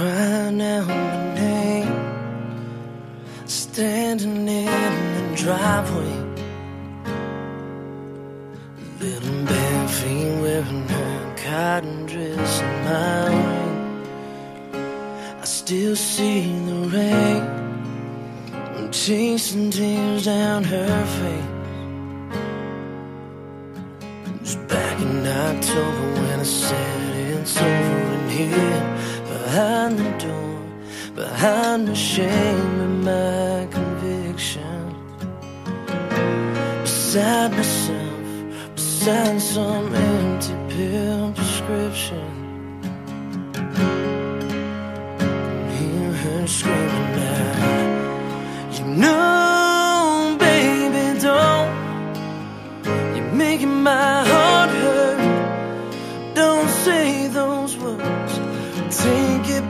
crying out my name, standing in the driveway. Little bare feet wearing her cotton dress in my way. I still see the rain, I'm chasing tears down her face. It was back in October when I said it's over in here behind the door, behind the shame and my conviction. Beside myself, beside some empty pill prescription. Hear her screaming out, You know, baby, don't. You're making my heart hurt. Don't say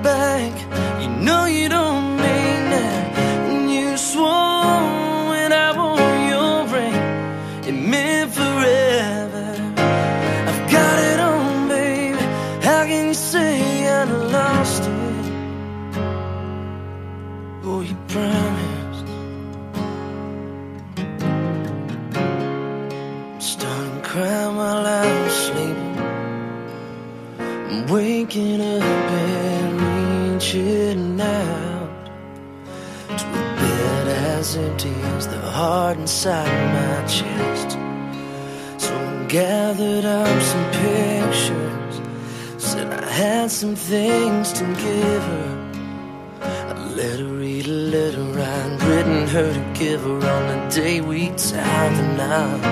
back. You know you don't mean that. And you swore when I wore your ring, it meant forever. I've got it on, baby. How can you say I lost it? Oh, you promised. I'm Starting crying while I'm sleeping. I'm waking up and reaching out to a bed as empty as the heart inside my chest. So I gathered up some pictures, said I had some things to give her. I let her read a letter I'd written her to give her on the day we tied the knot.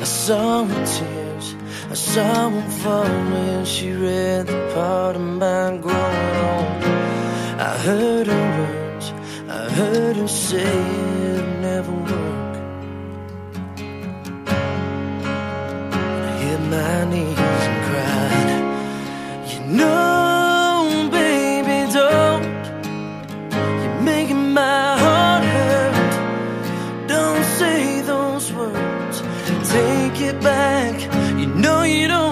I saw her tears, I saw them fall when she read the part of. I heard her words, I heard her say it'd never work. I hit my knees and cried, You know, baby, don't. You're making my heart hurt. Don't say those words. Take it back. You know you don't